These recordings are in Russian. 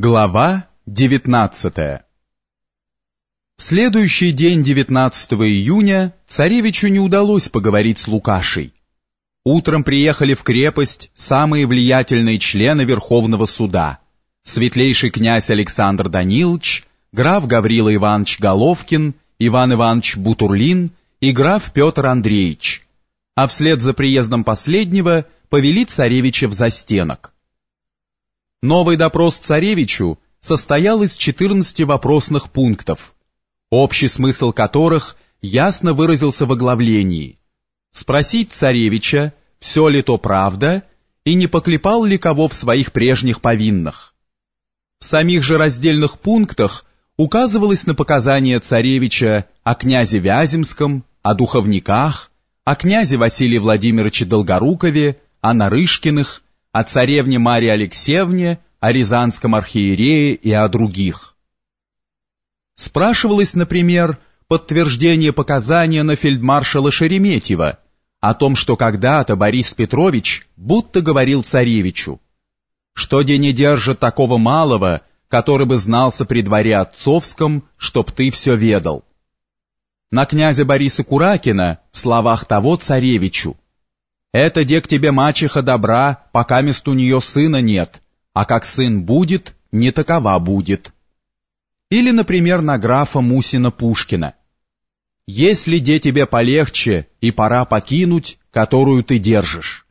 Глава 19 В следующий день 19 июня царевичу не удалось поговорить с Лукашей. Утром приехали в крепость самые влиятельные члены Верховного суда, светлейший князь Александр Данилович, граф Гаврила Иванович Головкин, Иван Иванович Бутурлин и граф Петр Андреевич, а вслед за приездом последнего повели царевича в застенок. Новый допрос царевичу состоял из 14 вопросных пунктов, общий смысл которых ясно выразился в оглавлении. Спросить царевича, все ли то правда, и не поклепал ли кого в своих прежних повинных. В самих же раздельных пунктах указывалось на показания царевича о князе Вяземском, о духовниках, о князе Василии Владимировиче Долгорукове, о Нарышкиных, о царевне Марии Алексеевне, о Рязанском архиерее и о других. Спрашивалось, например, подтверждение показания на фельдмаршала Шереметьева о том, что когда-то Борис Петрович будто говорил царевичу, что де не держит такого малого, который бы знался при дворе отцовском, чтоб ты все ведал. На князя Бориса Куракина в словах того царевичу это, де к тебе мачеха добра, пока мест у нее сына нет, а как сын будет, не такова будет. Или, например, на графа Мусина Пушкина. Если де тебе полегче и пора покинуть, которую ты держишь.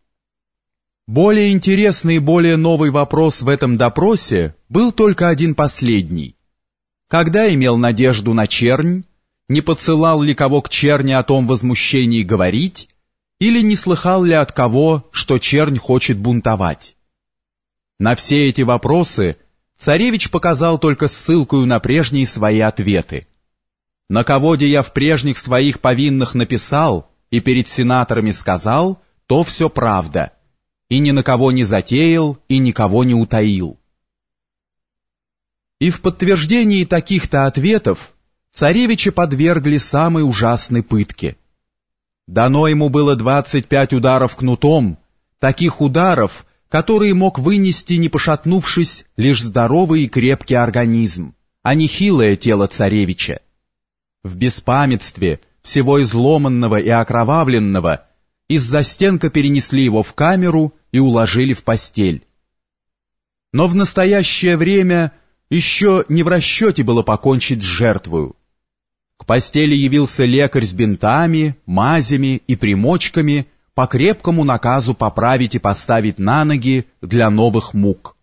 Более интересный и более новый вопрос в этом допросе был только один последний. Когда имел надежду на чернь, не подсылал ли кого к черни о том возмущении говорить, или не слыхал ли от кого, что чернь хочет бунтовать? На все эти вопросы царевич показал только ссылкою на прежние свои ответы. На кого де я в прежних своих повинных написал и перед сенаторами сказал, то все правда, и ни на кого не затеял и никого не утаил. И в подтверждении таких-то ответов царевича подвергли самой ужасной пытке – Дано ему было двадцать пять ударов кнутом, таких ударов, которые мог вынести, не пошатнувшись, лишь здоровый и крепкий организм, а не хилое тело царевича. В беспамятстве, всего изломанного и окровавленного, из-за стенка перенесли его в камеру и уложили в постель. Но в настоящее время еще не в расчете было покончить с жертвою. К постели явился лекарь с бинтами, мазями и примочками по крепкому наказу поправить и поставить на ноги для новых мук.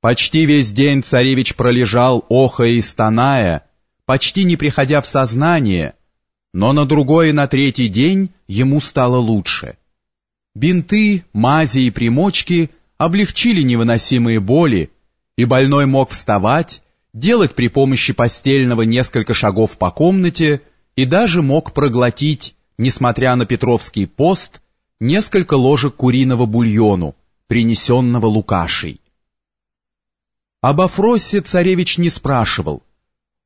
Почти весь день царевич пролежал, охая и стоная, почти не приходя в сознание, но на другой и на третий день ему стало лучше. Бинты, мази и примочки облегчили невыносимые боли, и больной мог вставать, делать при помощи постельного несколько шагов по комнате и даже мог проглотить, несмотря на Петровский пост, несколько ложек куриного бульону, принесенного Лукашей. Об Афросе царевич не спрашивал.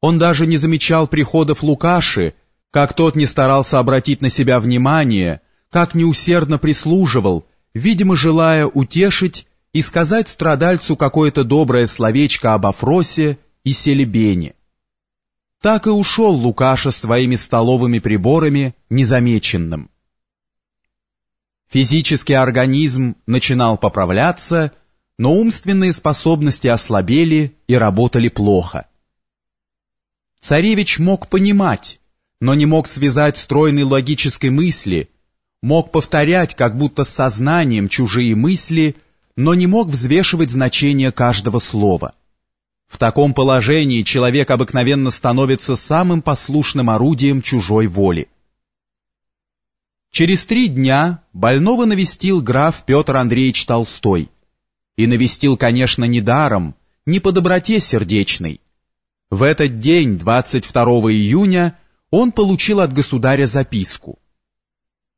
Он даже не замечал приходов Лукаши, как тот не старался обратить на себя внимание, как неусердно прислуживал, видимо, желая утешить и сказать страдальцу какое-то доброе словечко об Афросе и селебене. Так и ушел Лукаша своими столовыми приборами незамеченным. Физический организм начинал поправляться, но умственные способности ослабели и работали плохо. Царевич мог понимать, но не мог связать стройной логической мысли, мог повторять как будто с сознанием чужие мысли, но не мог взвешивать значение каждого слова. В таком положении человек обыкновенно становится самым послушным орудием чужой воли. Через три дня больного навестил граф Петр Андреевич Толстой. И навестил, конечно, не даром, не по доброте сердечной. В этот день, 22 июня, он получил от государя записку.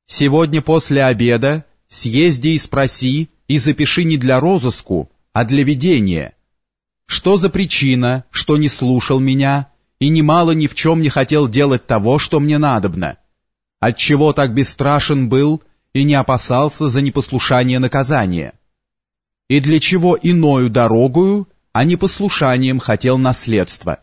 «Сегодня после обеда съезди и спроси и запиши не для розыску, а для ведения» Что за причина, что не слушал меня и немало ни в чем не хотел делать того, что мне надобно? Отчего так бесстрашен был и не опасался за непослушание наказания? и для чего иною дорогою, а не послушанием хотел наследство.